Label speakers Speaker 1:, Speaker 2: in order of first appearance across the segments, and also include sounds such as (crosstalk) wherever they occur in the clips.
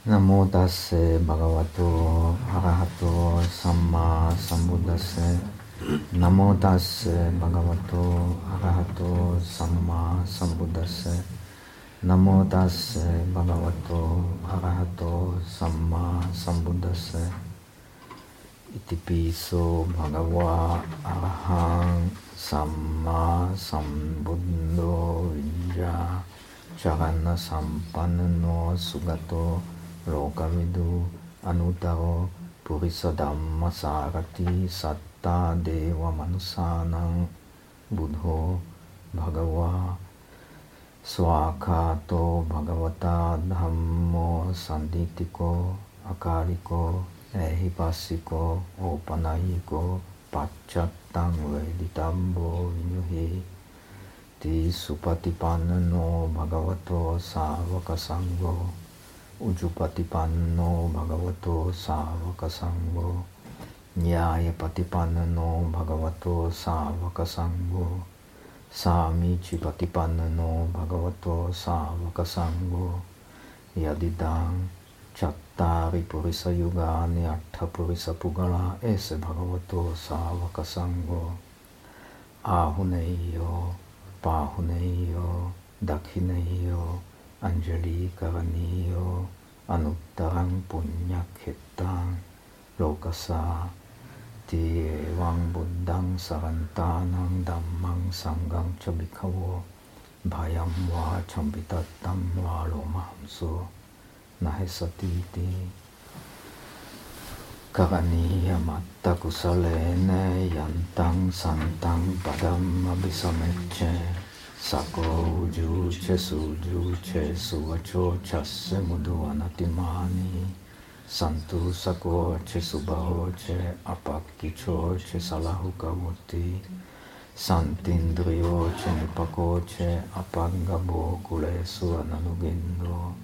Speaker 1: Namo tase bhagavato arahato samma sambuddhase. Namo tase bhagavato arahato samma sambuddhase. Namo tase bhagavato arahato samma sambuddhase. Itipiso bhagava arahang samma sambuddho vijja charana sampanno sugato lokavidu anutaro purisa dhamma sarati satta deva manusanang buddho bhagava swakato bhagavata dhammo sanditiko akaliko ehipassiko opanayiko pacchattam veditambo vinyuhi ti supatipanno bhagavato savaka sangho Ujupatipanno bhagavato savaka sangho Nyaya patipanno bhagavato savaka sangho Samichi patipanno bhagavato savaka sangho Yadidang chattari purisa yugani atta purisa pugala ese bhagavato savaka sangho Ahuneyo, Pahuneyo, Dakhineyo, Anjali Karaniyo Anuttarang Punyakhetang Lokasa Ti Evang Buddhang Sarantanang Dhammang Sangang Chabikhawo Bhayam Va Chambitattam Va Lomamso Nahesatiti Karaniya Matta Kusalene Yantang Santang Padam Abhisameche Sako ujuche sujuche suvachocha se mudu anatimani Santu sakoche subahoche apakichoche salahukavoti Santindriyoche nipakoche apangabo kulesu ananugindo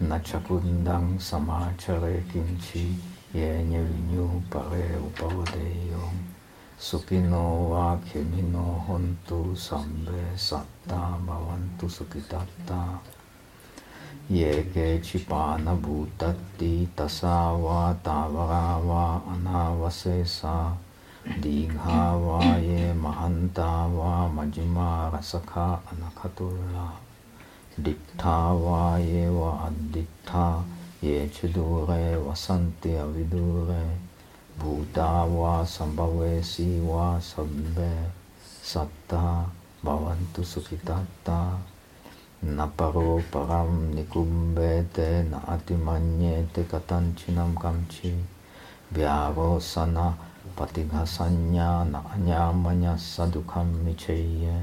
Speaker 1: Nachakundang samachare kinchi yenye vinyu pare upavadeyong Sukino wa kemino hontu sambe satta bhavantu sukitatta Yeke chipana bhutatti tasava tavarava anavasesa Digha va ye mahanta va majima rasakha anakatulla Diktha va ye va addiktha Bhuta va sambhavesi va sabbe satta bhavantu sukhitatta naparo param nikumbete na atimanyete katanchinam kamchi vyavosana patighasanya na anyamanya sadukham micheye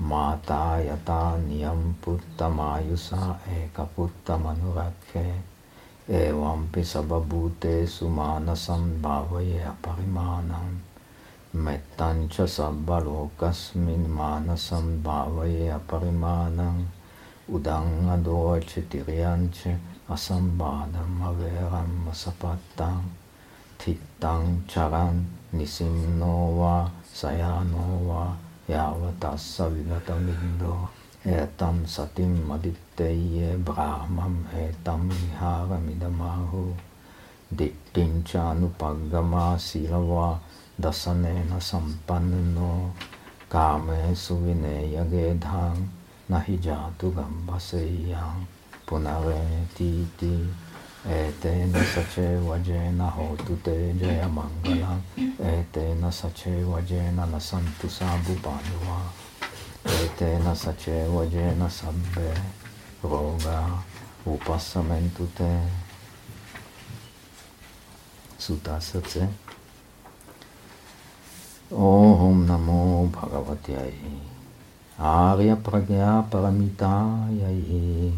Speaker 1: mata yata niyam Evampi sababhute sumanasam bhavaya parimanam Mettancha sabbalokasmin manasam bhavaya parimanam Udang adoche tiryanche asambadam averam asapattam Tittang charan nisimno va sayano va Etam satim aditteye brahmam etam viharamidamahu Dittincha anupaggama silava dasanena sampanno Kame suvineya gedhang nahi jatu gambaseyang Punare titi etena sache vajena hotu te jaya mangalam Etena sache vajena nasantu sabu panuva Etena sace vajena sabbe roga upasamentu te Sutta srdce. Om namo bhagavatyai Arya pragya paramitayai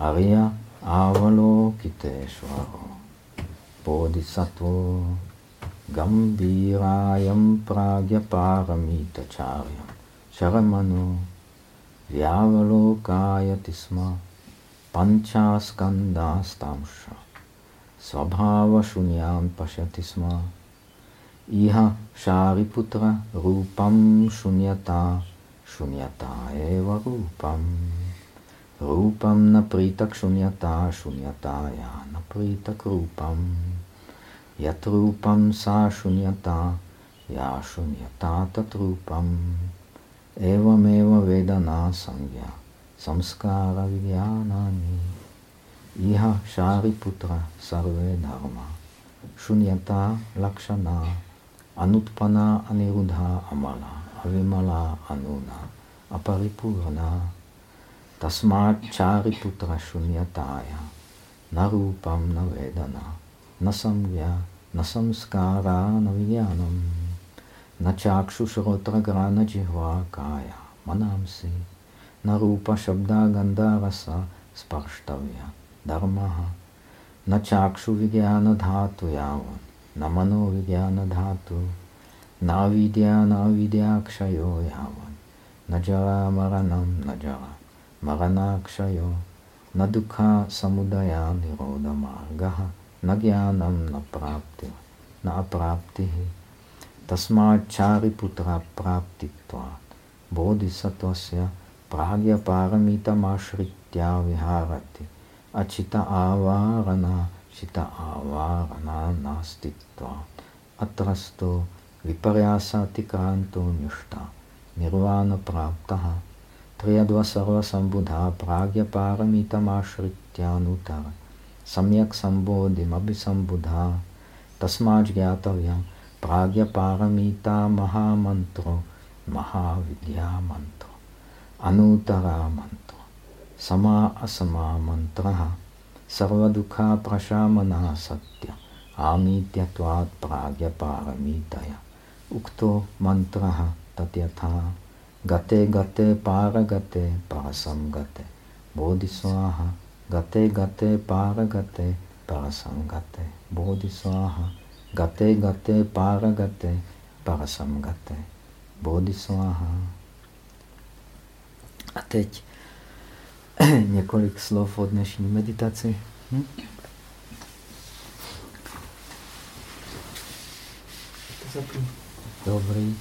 Speaker 1: Arya avalokiteshvaro. Bodhisattva Gambhirayam pragya paramitacharyam Sharamano Vyavalokayati sma Panchaskandastamsha Svabhava Shunyam Pashati sma Iha Shariputra Rupam Shunyata Shunyata Eva Rupam Rupam napritak šunyata šunyata já napritak rupam. Yat rupam sa šunyata já šunyata tat rupam. Evameva vedana sangya samskara vidyánani. Iha Shariputra sarve dharma. Shunyata lakshana anutpana anirudha amala avimala anuna aparipurana tasmat chariputra shunyataya narupam na vedana na samvya na samskara na vijnanam न चाक्षुषोत्रग्रा न जिह्वा काया मनांसि न रूपशब्दा गन्धारस स्पर्ष्टव्य धर्मः न चाक्षुविज्ञानधातुयावन् न मनोविज्ञानधातु नाविद्यानाविद्याक्षयो यावन् न जरामरणं न जरा मरणाक्षयो न दुःखसमुदया निरोधमार्गः न ज्ञानं न प्राप्तिः न अप्राप्तिः तस्माच्छारिपुत्रप्राप्तित्वात् बोधिसत्त्वस्य प्राज्ञपारमितमाश्रित्या विहारति। अचित आवारणा, चित आवारणा नास्तित्वात् अत्रस्तो विपर्यासातिक्रान्तो निष्ठा नुतर सम्यक प्राज्ञपारमितमाश्रित्यानुतर सम्यक् सम्बोधिमभिसम्बुधा। तस्माज्ज्ञातव्यं प्राज्ञपारमिता महामन्त्रो, महाविद्यामन्त्रो, अनुतरामन्त्रो, समा असमा मन्त्रः सर्वदुःखाप्रशामनः सत्य आमीत्यत्वात् प्राज्ञपारमितया उक्तो मन्त्रः तत्यथा गते गते पारगते परसं गते बोधिस्वाहा, गते गते पारगते परसं गते बोधिस्वाहा। Gate gate parasam gate parasam gate bodhiswaha a teď (clears throat) několik slov o dnešní meditaci. Hm? Dobrý.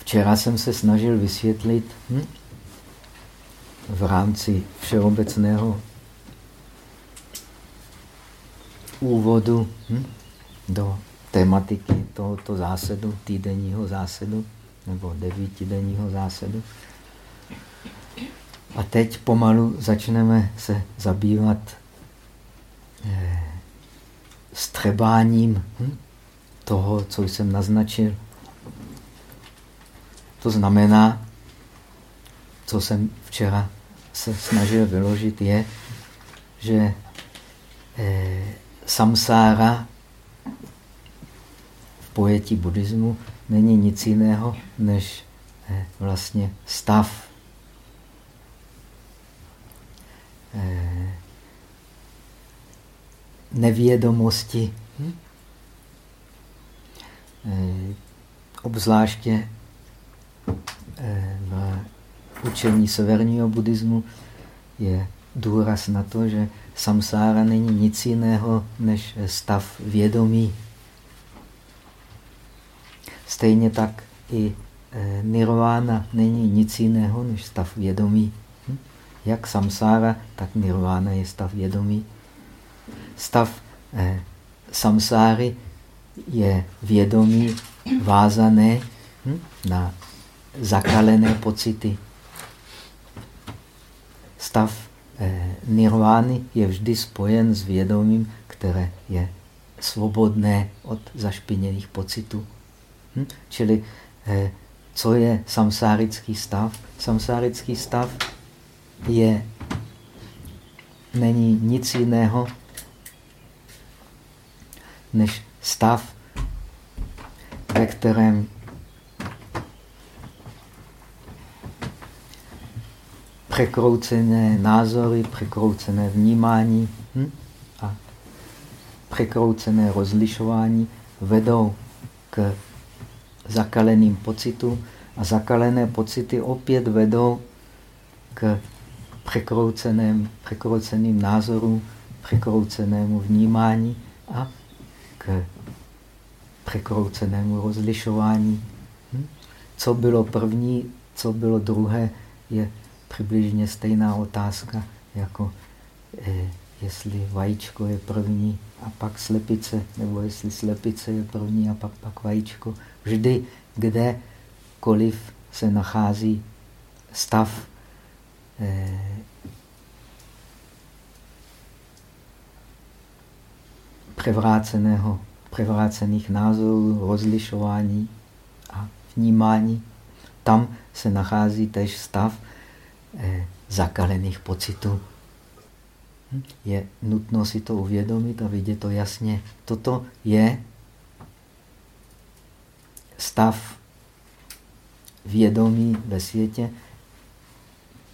Speaker 1: Včera jsem se snažil vysvětlit hm? V rámci všeobecného úvodu hm? do tematiky tohoto zásadu, týdenního zásadu nebo devítidenního zásadu. A teď pomalu začneme se zabývat eh, střebáním hm, toho, co jsem naznačil. To znamená, co jsem včera se snažil vyložit, je, že eh, samsára pojetí buddhismu není nic jiného než eh, vlastně stav eh, nevědomosti. Hm? Eh, obzvláště v učení severního buddhismu je důraz na to, že samsára není nic jiného než stav vědomí. Stejně tak i e, nirvana není nic jiného než stav vědomí. Hm? Jak samsára, tak nirvana je stav vědomí. Stav eh, samsáry je vědomí vázané hm? na zakalené pocity. Stav eh, nirvány je vždy spojen s vědomím, které je svobodné od zašpiněných pocitů. Hm? Čili eh, co je samsárický stav? Samsárický stav je, není nic jiného než stav, ve kterém překroucené názory, překroucené vnímání hm? a překroucené rozlišování vedou k zakaleným pocitům a zakalené pocity opět vedou k překrouceným, překrouceným názorům, překroucenému vnímání a k překroucenému rozlišování. Hm? co bylo první, co bylo druhé, je přibližně stejná otázka, jako eh, jestli vajíčko je první a pak slepice, nebo jestli slepice je první a pak, pak vajíčko. Vždy, kdekoliv se nachází stav eh, převráceného, převrácených názorů, rozlišování a vnímání. Tam se nachází tež stav zakalených pocitů. Hm? Je nutno si to uvědomit a vidět to jasně. Toto je stav vědomí ve světě,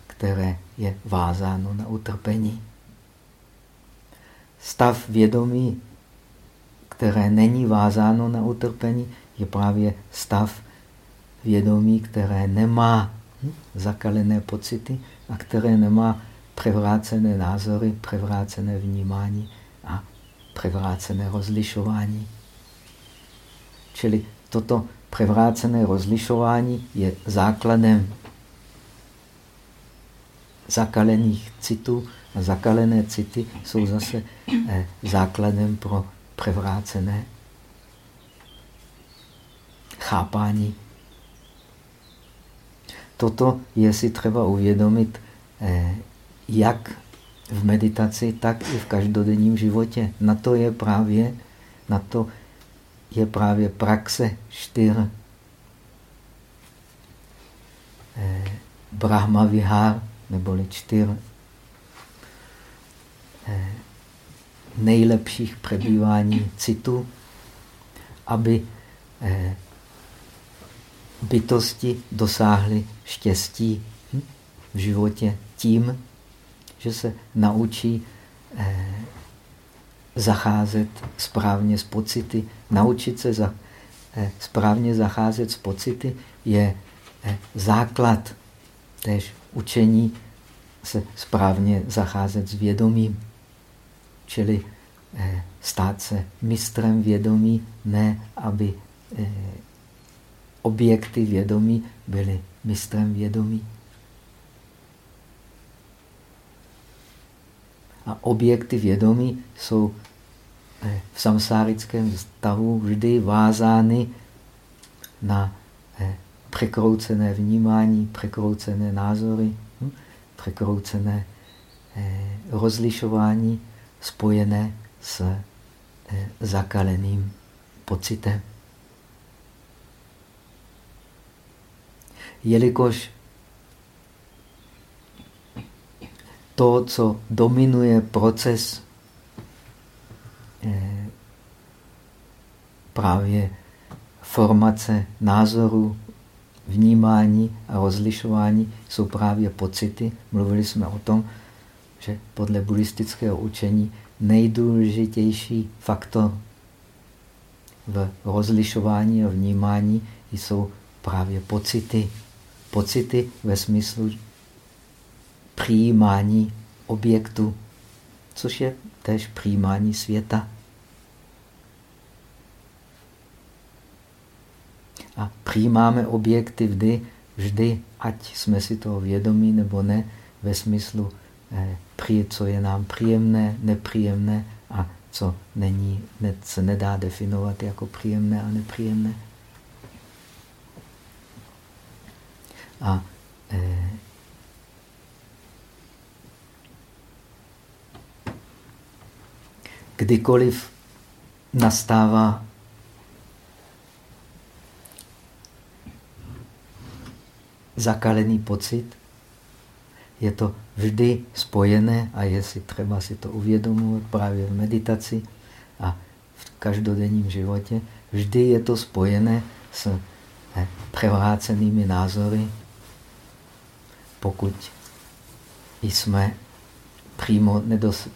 Speaker 1: které je vázáno na utrpení. Stav vědomí které není vázáno na utrpení, je právě stav vědomí, které nemá zakalené pocity a které nemá převrácené názory, převrácené vnímání a převrácené rozlišování. Čili toto převrácené rozlišování je základem zakalených citů a zakalené city jsou zase eh, základem pro převrácené chápání. Toto je si třeba uvědomit eh, jak v meditaci, tak i v každodenním životě. Na to je právě, na to je právě praxe čtyř eh, Brahma Vihár, neboli čtyř eh, nejlepších přebývání citu, aby bytosti dosáhly štěstí hm, v životě tím, že se naučí eh, zacházet správně s pocity. Naučit se za, eh, správně zacházet s pocity je základ též učení se správně zacházet s vědomím čili eh, stát se mistrem vědomí, ne aby eh, objekty vědomí byly mistrem vědomí. A objekty vědomí jsou eh, v samsárickém stavu vždy vázány na překroucené vnímání, překroucené názory, hm, překroucené rozlišování spojené s eh, zakaleným pocitem. Jelikož to, co dominuje proces právě formace názoru, vnímání a rozlišování, jsou právě pocity. Mluvili jsme o tom, že podle buddhistického učení nejdůležitější faktor v rozlišování a vnímání jsou právě pocity. Pocity ve smyslu přijímání objektu, což je též přijímání světa. A přijímáme objekty vždy, vždy, ať jsme si toho vědomí nebo ne, ve smyslu eh, co je nám příjemné, nepříjemné a co není, ne, se nedá definovat jako příjemné a nepříjemné. A eh, kdykoliv nastává zakalený pocit, je to vždy spojené a je si třeba si to uvědomovat právě v meditaci a v každodenním životě. Vždy je to spojené s eh, převrácenými názory, pokud jsme přímo nedos,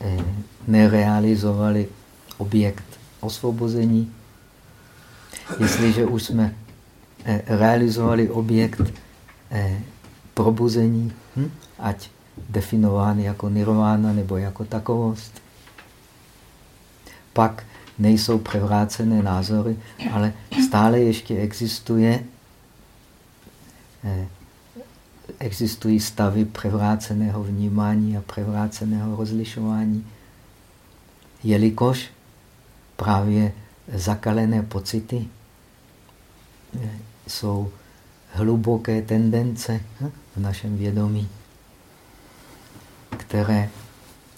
Speaker 1: eh, nerealizovali objekt osvobození. Jestliže už jsme eh, realizovali objekt probuzení, hm? ať definován jako nirvána nebo jako takovost. Pak nejsou převrácené názory, ale stále ještě existuje eh, existují stavy převráceného vnímání a převráceného rozlišování, jelikož právě zakalené pocity eh, jsou hluboké tendence hm, v našem vědomí, které,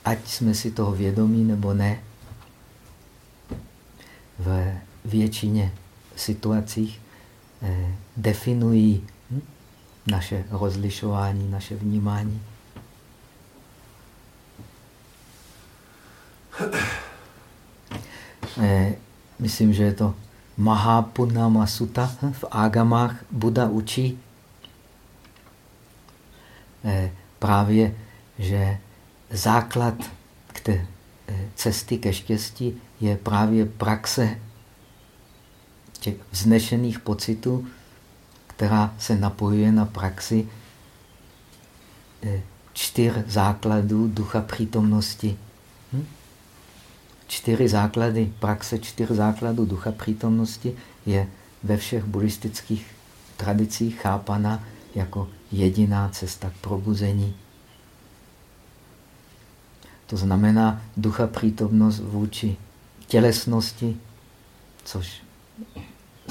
Speaker 1: ať jsme si toho vědomí nebo ne, v většině situacích eh, definují naše rozlišování, naše vnímání. Eh, myslím, že je to Mahapunama Sutta v Agamách Buda učí eh, právě, že základ k té eh, cesty ke štěstí je právě praxe těch vznešených pocitů, která se napojuje na praxi eh, čtyř základů ducha přítomnosti. Hm? Čtyři základy, praxe čtyř základů ducha přítomnosti je ve všech buddhistických tradicích chápana jako jediná cesta k probuzení. To znamená ducha přítomnost vůči tělesnosti, což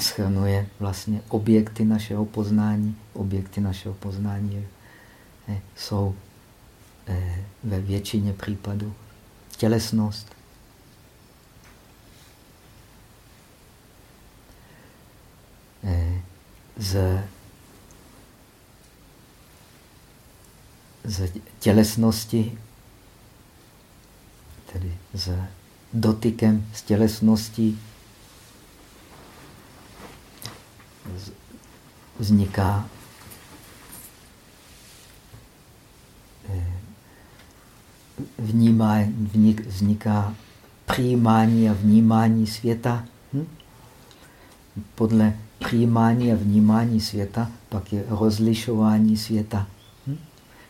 Speaker 1: schrnuje vlastně objekty našeho poznání. Objekty našeho poznání eh, jsou eh, ve většině případů tělesnost. Eh, z, z tělesnosti, tedy s dotykem s tělesností, vzniká eh, vnímání, vzniká přijímání a vnímání světa. Hm? Podle přijímání a vnímání světa pak je rozlišování světa. Hm?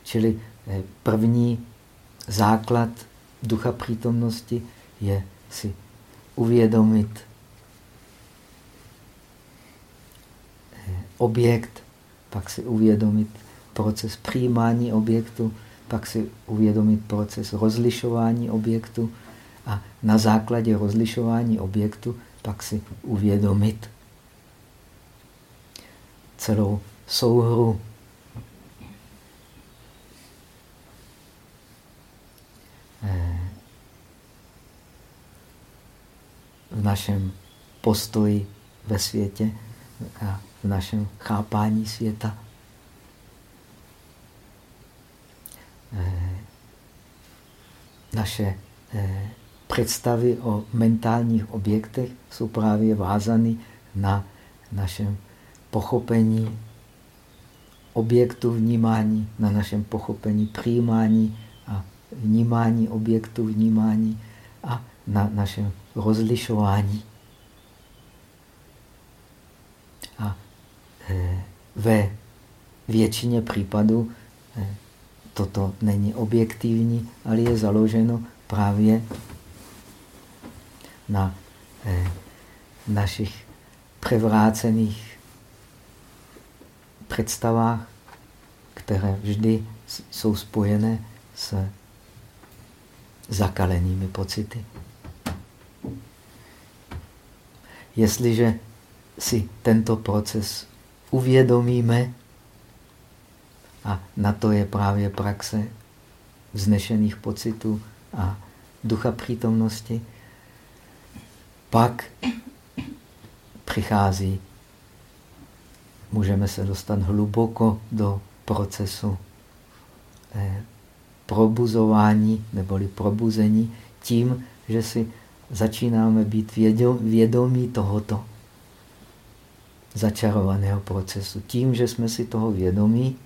Speaker 1: Čili eh, první základ ducha přítomnosti je si uvědomit objekt, pak si uvědomit proces přijímání objektu, pak si uvědomit proces rozlišování objektu a na základě rozlišování objektu pak si uvědomit celou souhru. Eh, v našem postoji ve světě a v našem chápání světa. Eh, naše eh, představy o mentálních objektech jsou právě vázány na našem pochopení objektu vnímání, na našem pochopení přijímání a vnímání objektu vnímání a na našem rozlišování. Eh, ve většině případů eh, toto není objektivní, ale je založeno právě na eh, našich převrácených představách, které vždy jsou spojené s zakalenými pocity. Jestliže si tento proces uvědomíme, a na to je právě praxe vznešených pocitů a ducha přítomnosti, pak přichází, můžeme se dostat hluboko do procesu eh, probuzování neboli probuzení tím, že si začínáme být vědomí tohoto začarovaného procesu. Tím, že jsme si toho vědomí,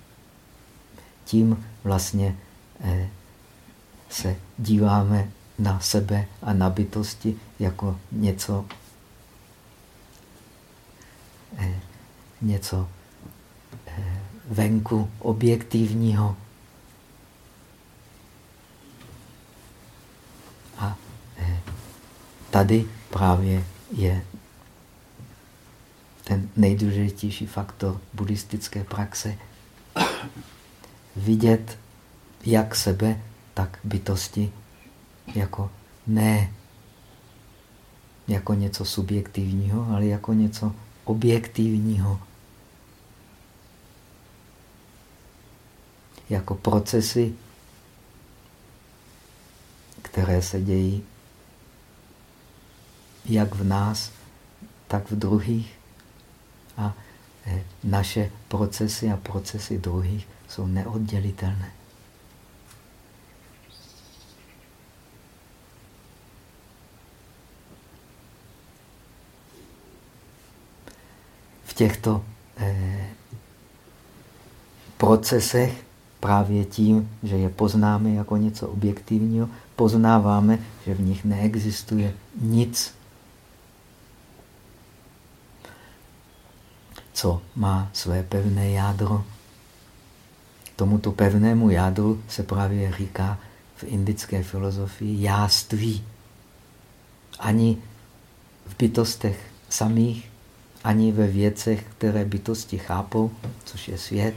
Speaker 1: tím vlastně eh, se díváme na sebe a na bytosti jako něco, eh, něco eh, venku objektivního. A tady právě je ten nejdůležitější faktor buddhistické praxe. Vidět jak sebe, tak bytosti jako ne jako něco subjektivního, ale jako něco objektivního. Jako procesy, které se dějí jak v nás, tak v druhých. A eh, naše procesy a procesy druhých jsou neoddělitelné. V těchto eh, procesech právě tím, že je poznáme jako něco objektivního, poznáváme, že v nich neexistuje nic co má své pevné jádro. Tomuto pevnému jádru se právě říká v indické filozofii jáství. Ani v bytostech samých, ani ve věcech, které bytosti chápou, což je svět,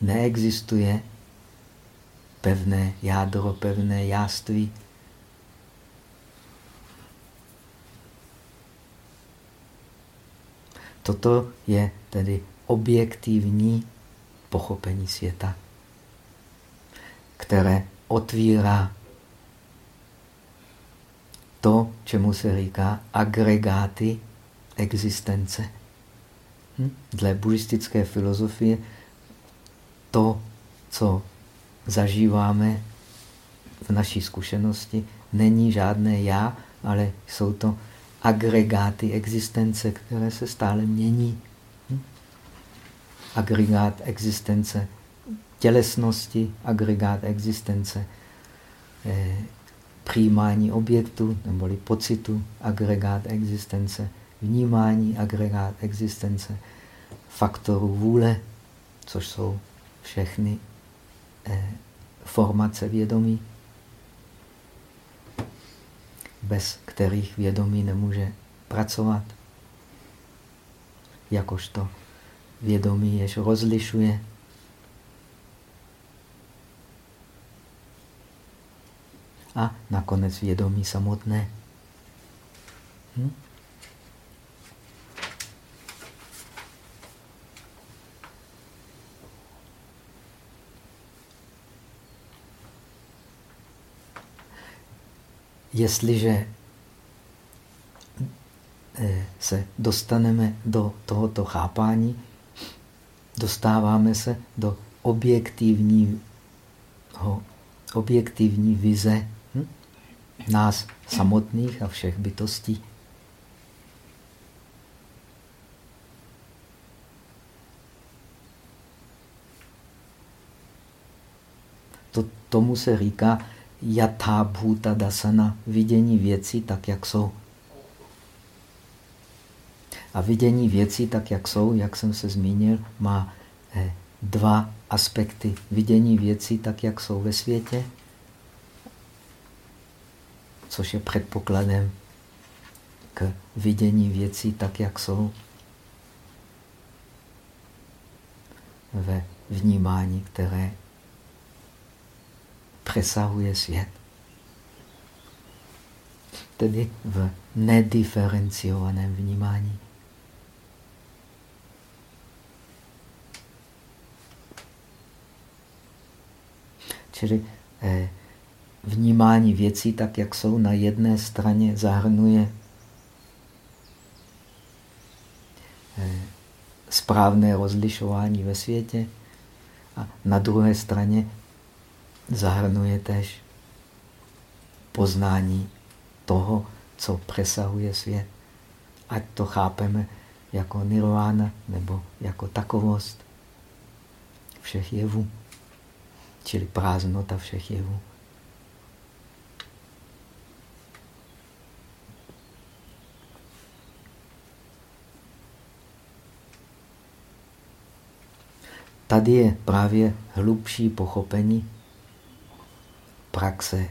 Speaker 1: neexistuje pevné jádro, pevné jáství, Toto je tedy objektivní pochopení světa, které otvírá to, čemu se říká agregáty existence. Hm? Dle buddhistické filozofie to, co zažíváme v naší zkušenosti, není žádné já, ale jsou to agregáty existence, které se stále mění. Hm? Agregát existence tělesnosti, agregát existence eh, přijímání objektu neboli pocitu, agregát existence, vnímání, agregát existence, faktorů vůle, což jsou všechny eh, formace vědomí bez kterých vědomí nemůže pracovat. Jakožto vědomí, jež rozlišuje. A nakonec vědomí samotné. Hm? Jestliže eh, se dostaneme do tohoto chápání, dostáváme se do objektivního, objektivní vize hm? nás samotných a všech bytostí. To, tomu se říká yatha bhuta dasana, vidění věcí tak, jak jsou. A vidění věcí tak, jak jsou, jak jsem se zmínil, má eh, dva aspekty. Vidění věcí tak, jak jsou ve světě, což je předpokladem k vidění věcí tak, jak jsou ve vnímání, které přesahuje svět. Tedy v nediferenciovaném vnímání. Čili eh, vnímání věcí tak, jak jsou, na jedné straně zahrnuje eh, správné rozlišování ve světě a na druhé straně zahrnuje tež poznání toho, co přesahuje svět. Ať to chápeme jako nirvana nebo jako takovost všech jevů, čili prázdnota všech jevů. Tady je právě hlubší pochopení praxe.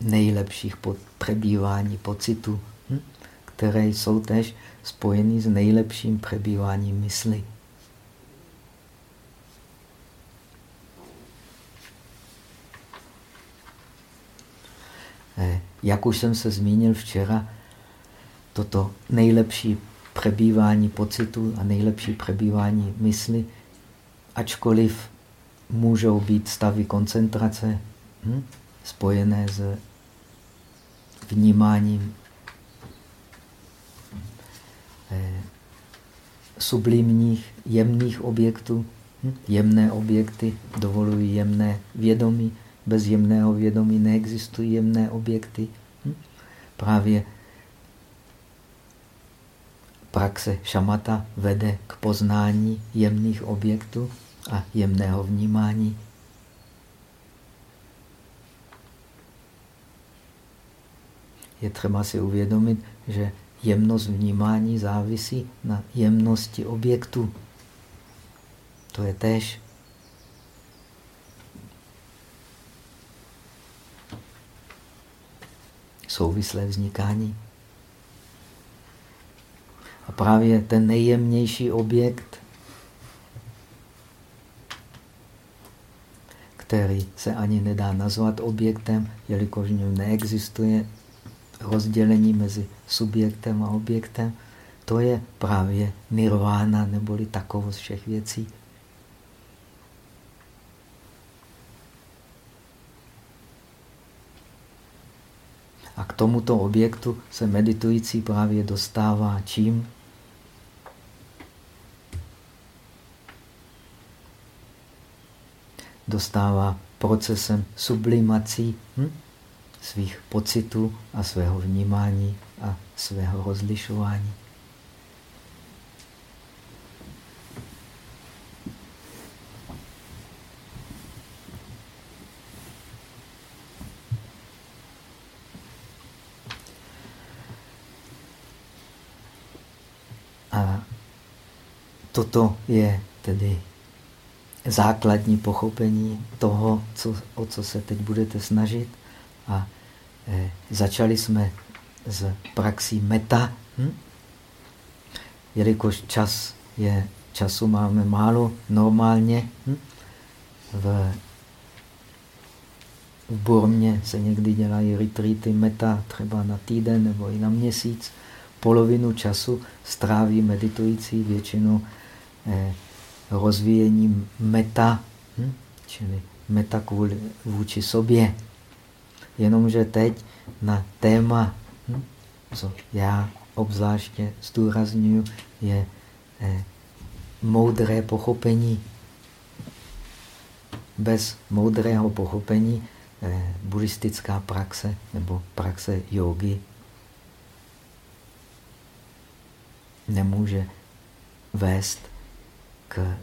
Speaker 1: nejlepších přebývání pocitu, hm? které jsou tež spojeny s nejlepším přebýváním mysli. Eh, jak už jsem se zmínil včera, toto nejlepší přebývání pocitu a nejlepší přebývání mysli, ačkoliv můžou být stavy koncentrace hm, spojené s vnímáním eh, sublimních, jemných objektů. Hm, jemné objekty dovolují jemné vědomí, bez jemného vědomí neexistují jemné objekty. Hm? Právě praxe šamata vede k poznání jemných objektů a jemného vnímání. Je třeba si uvědomit, že jemnost vnímání závisí na jemnosti objektu. To je též souvislé vznikání. A právě ten nejjemnější objekt, který se ani nedá nazvat objektem, jelikož v něm neexistuje rozdělení mezi subjektem a objektem, to je právě nirvána neboli takovost všech věcí. A k tomuto objektu se meditující právě dostává čím? Dostává procesem sublimací hm? svých pocitů a svého vnímání a svého rozlišování. toto je tedy základní pochopení toho, co, o co se teď budete snažit. A e, začali jsme s praxí meta. Hm? Jelikož čas je, času máme málo normálně. Hm? V, v Burmě se někdy dělají retreaty meta, třeba na týden nebo i na měsíc. Polovinu času stráví meditující většinou Eh, rozvíjení meta, hm? čili meta kvůli, vůči sobě. Jenomže teď na téma, hm? co já obzvláště zdůraznuju, je eh, moudré pochopení. Bez moudrého pochopení eh, buddhistická praxe nebo praxe jogy nemůže vést k,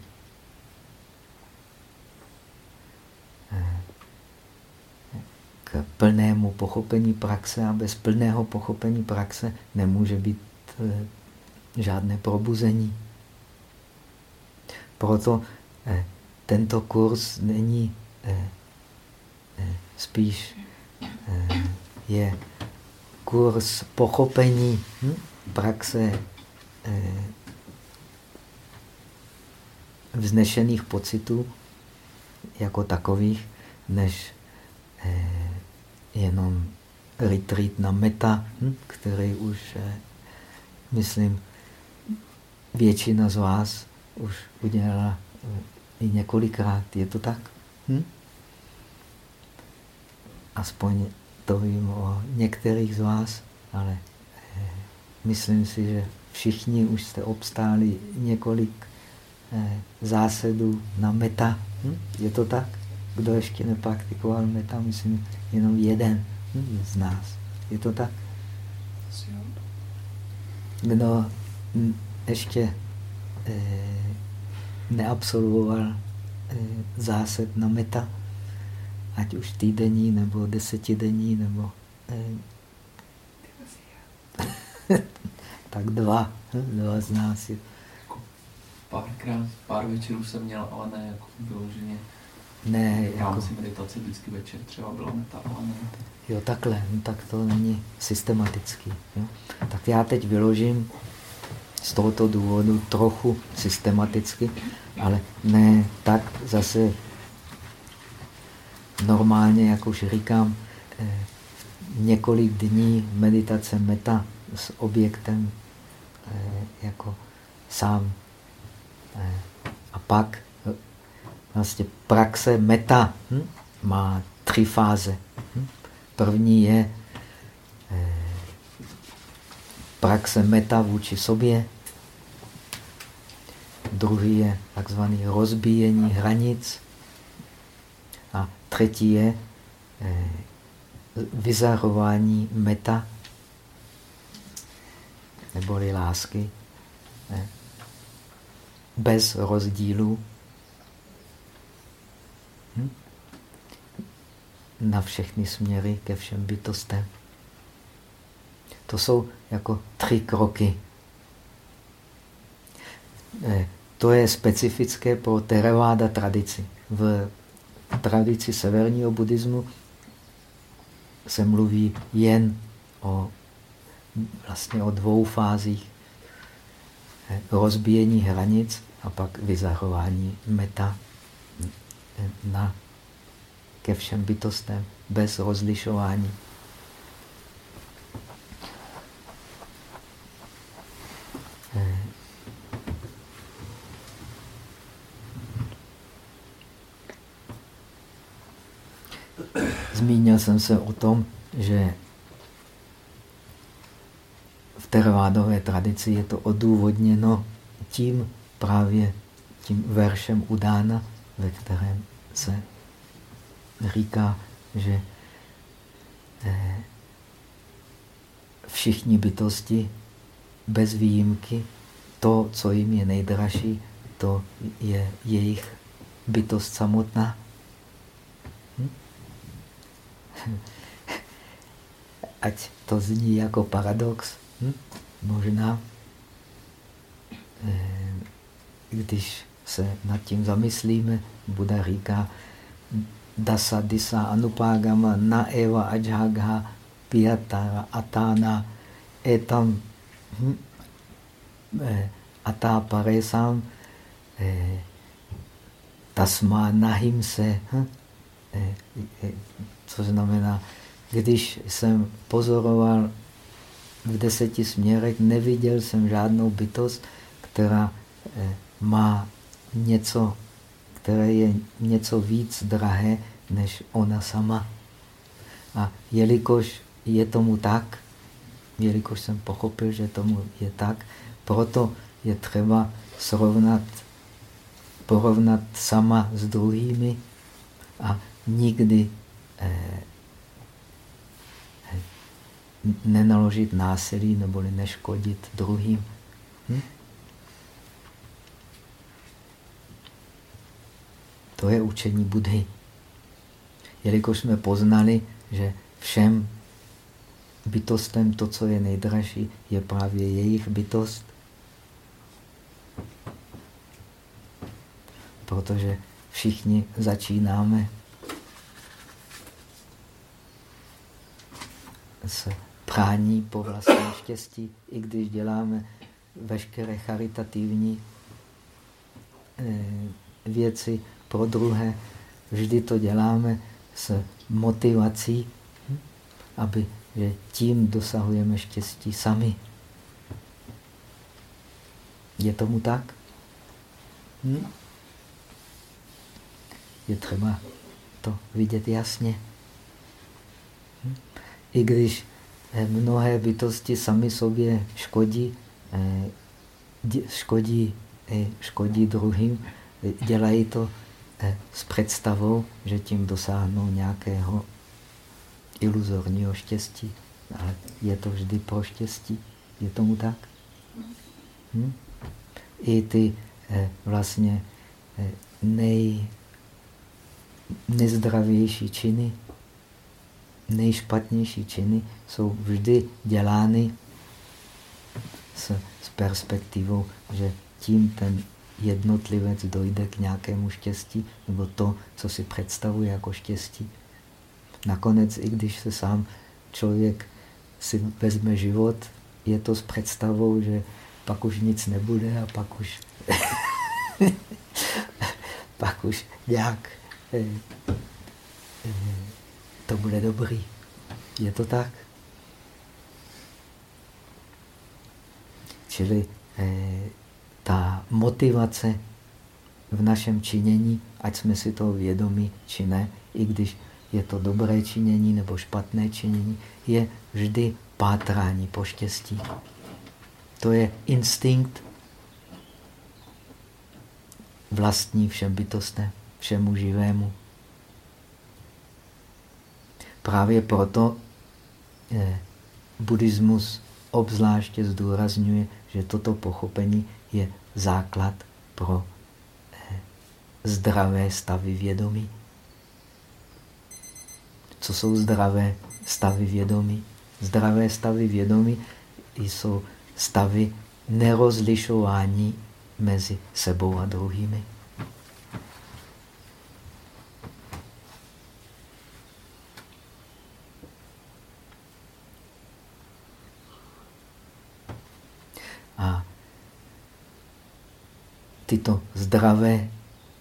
Speaker 1: k plnému pochopení praxe a bez plného pochopení praxe nemůže být eh, žádné probuzení. Proto eh, tento kurz není eh, spíš je kurz pochopení hm, praxe vznešených pocitů jako takových, než eh, jenom retreat na meta, hm, který už, eh, myslím, většina z vás už udělala eh, i několikrát. Je to tak? Hm? Aspoň to vím o některých z vás, ale myslím si, že všichni už jste obstáli několik Eh, zásadu na meta. Hm? Je to tak? Kdo ještě nepraktikoval meta, myslím, jenom jeden hm? z nás. Je to tak? Kdo hm, ještě eh, neabsolvoval eh, zásad na meta, ať už týdenní, nebo desetidenní, nebo eh, (laughs) tak dva, hm? dva z nás. Je
Speaker 2: párkrát, pár večerů jsem měl, ale ne jako vyloženě
Speaker 1: ne,
Speaker 2: Já jako... musím meditaci vždycky večer, třeba byla meta, ale ne.
Speaker 1: Jo, takhle, no, tak to není systematický. Jo? Tak já teď vyložím z tohoto důvodu trochu systematicky, ale ne tak zase normálně, jak už říkám, eh, několik dní meditace meta s objektem eh, jako sám. Eh, a pak vlastně praxe meta hm, má tři fáze. Hm? První je praxe meta vůči sobě. Druhý je takzvaný rozbíjení hranic. A třetí je eh, vyzarování meta, neboli lásky? Bez rozdílu hm? na všechny směry ke všem bytostem. To jsou jako tři kroky. Eh, to je specifické pro Theravada tradici. V tradici severního buddhismu se mluví jen o, vlastně o dvou fázích. Eh, rozbíjení hranic a pak vyzahování meta na, ke všem bytostem bez rozlišování. Zmínil jsem se o tom, že v teravádové tradici je to odůvodněno tím právě tím veršem udána, ve kterém se říká, že eh, všichni bytosti bez výjimky, to, co jim je nejdražší, to je jejich bytost samotná. (laughs) ať to zní jako paradox, hm? možná, eh, když se nad tím zamyslíme, Buda říká, dasa disa anupágama na eva ajhagha piyatara atana etam hm? eh, atá paresam eh, tasma nahimse hm? co znamená, když jsem pozoroval v deseti směrech, neviděl jsem žádnou bytost, která eh, má něco, které je něco víc drahé než ona sama. A jelikož je tomu tak, jelikož jsem pochopil, že tomu je tak, proto je třeba srovnat, porovnat sama s druhými a nikdy eh, nenaložit násilí neboli neškodit druhým. Hm? To je učení Budhy. Jelikož jsme poznali, že všem bytostem to, co je nejdražší, je právě jejich bytost. Protože všichni začínáme s prání po vlastním štěstí, i když děláme veškeré charitativní eh, věci pro druhé, vždy to děláme s motivací, aby že tím dosahujeme štěstí sami. Je tomu tak? Hm? Je třeba to vidět jasně. Hm? I když Eh, mnohé bytosti sami sobě škodí, eh, škodí, škodí druhým, dělají to eh, s představou, že tím dosáhnou nějakého iluzorního štěstí. Ale je to vždy pro štěstí. Je tomu tak? Hm? I ty vlastně nej, nezdravější činy nejšpatnější činy jsou vždy dělány s, s perspektivou, že tím ten jednotlivec dojde k nějakému štěstí, nebo to, co si představuje jako štěstí. Nakonec, i když se sám člověk si vezme život, je to s představou, že pak už nic nebude a pak už, (laughs) pak už nějak eh, eh, to bude dobrý. Je to tak? Čili eh, ta motivace v našem činění, ať jsme si toho vědomí či ne, i když je to dobré činění nebo špatné činění, je vždy pátrání po štěstí. To je instinkt vlastní všem bytostem, všemu živému. Právě proto eh, buddhismus obzvláště zdůrazňuje, že toto pochopení je základ pro eh, zdravé stavy vědomí. Co jsou zdravé stavy vědomí? Zdravé stavy vědomí jsou stavy nerozlišování mezi sebou a druhými. Tyto zdravé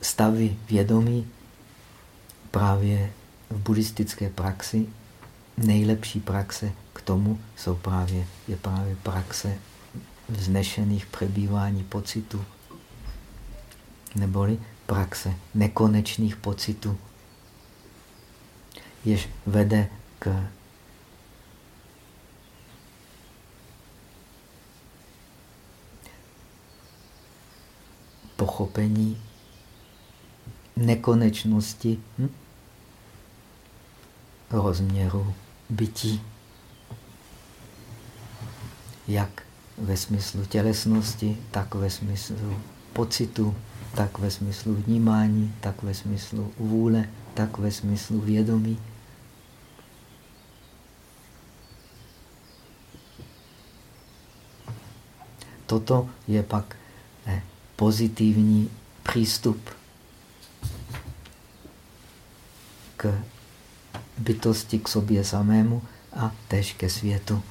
Speaker 1: stavy vědomí právě v buddhistické praxi. Nejlepší praxe k tomu jsou právě, je právě praxe vznešených přebývání pocitů, neboli praxe nekonečných pocitů, jež vede k pochopení nekonečnosti hm? rozměru bytí. Jak ve smyslu tělesnosti, tak ve smyslu pocitu, tak ve smyslu vnímání, tak ve smyslu vůle, tak ve smyslu vědomí. Toto je pak pozitivní přístup k bytosti k sobě samému a tež ke světu.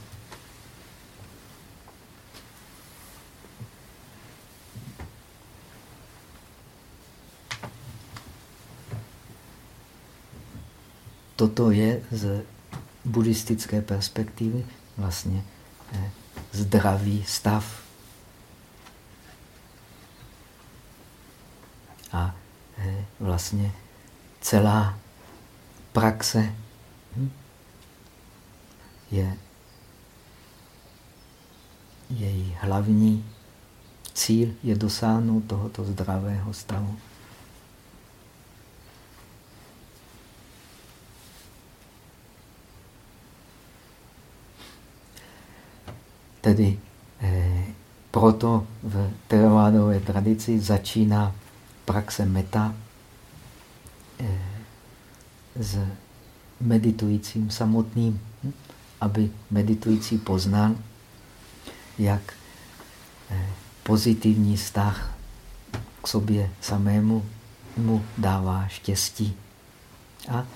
Speaker 1: Toto je z buddhistické perspektivy vlastně eh, zdravý stav. A eh, vlastně celá praxe hm, je její hlavní cíl je dosáhnout tohoto zdravého stavu. Tedy eh, proto v teravádové tradici začíná praxe meta s meditujícím samotným, hm? aby meditující poznal, jak eh, pozitivní vztah k sobě samému mu dává štěstí. A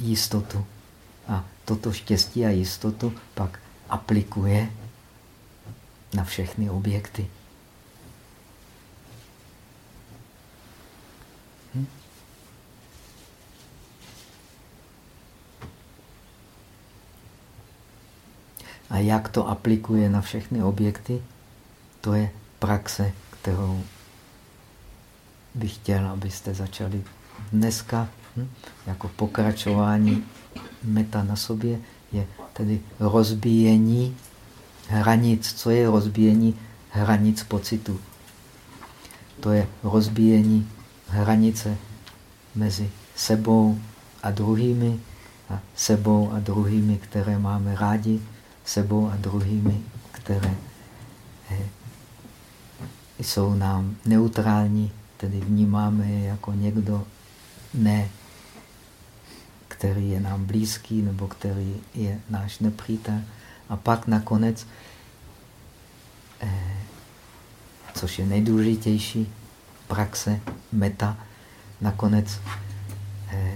Speaker 1: jistotu. A toto štěstí a jistotu pak aplikuje na všechny objekty. A jak to aplikuje na všechny objekty, to je praxe, kterou bych chtěl, abyste začali dneska hm, jako pokračování meta na sobě, je tedy rozbíjení hranic. Co je rozbíjení hranic pocitu? To je rozbíjení hranice mezi sebou a druhými a sebou a druhými, které máme rádi, sebou a druhými, které eh, jsou nám neutrální, tedy vnímáme je jako někdo ne, který je nám blízký nebo který je náš nepřítel. A pak nakonec eh, což je nejdůležitější praxe, meta, nakonec eh,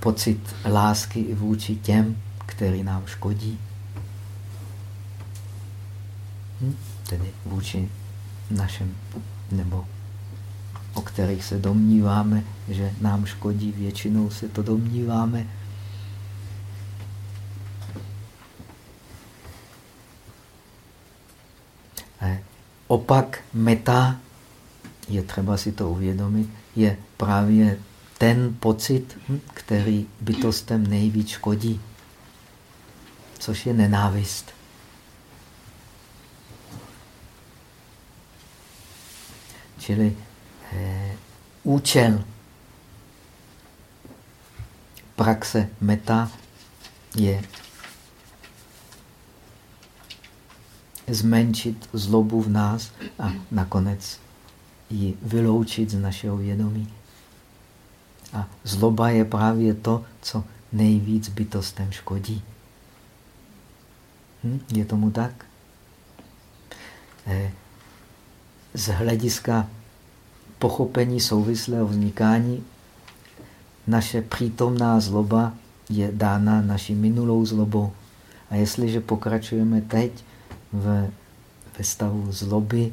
Speaker 1: pocit lásky i vůči těm, který nám škodí. Hm? Tedy vůči našem, nebo o kterých se domníváme, že nám škodí, většinou se to domníváme. Opak meta, je třeba si to uvědomit, je právě ten pocit, hm, který bytostem nejvíc škodí, což je nenávist. Čili eh, účel praxe meta je zmenšit zlobu v nás a nakonec ji vyloučit z našeho vědomí. A zloba je právě to, co nejvíc bytostem škodí. Hm? Je tomu tak? Eh, z hlediska pochopení souvislého vznikání naše přítomná zloba je dána naší minulou zlobou. A jestliže pokračujeme teď v, ve stavu zloby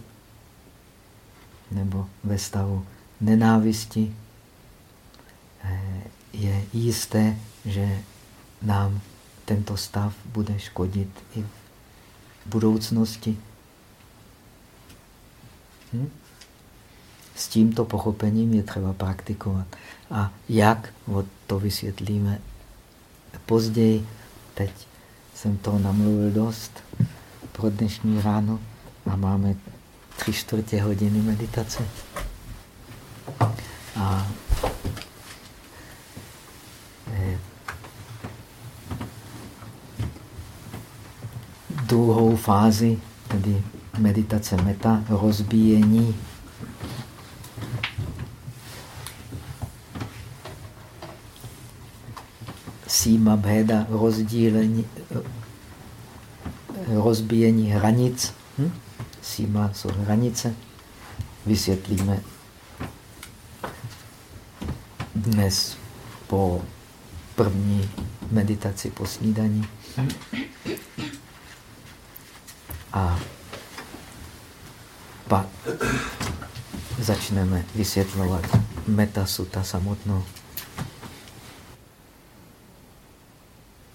Speaker 1: nebo ve stavu nenávisti, eh, je jisté, že nám tento stav bude škodit i v budoucnosti. Hm? S tímto pochopením je třeba praktikovat. A jak, to vysvětlíme později. Teď jsem to namluvil dost pro dnešní ráno a máme tři čtvrtě hodiny meditace. A eh, druhou fázi, tedy meditace meta, rozbíjení síma bheda, rozdílení, rozbíjení hranic. Hm? Síma jsou hranice. Vysvětlíme dnes po první meditaci po snídaní. A pak začneme vysvětlovat metasuta samotnou.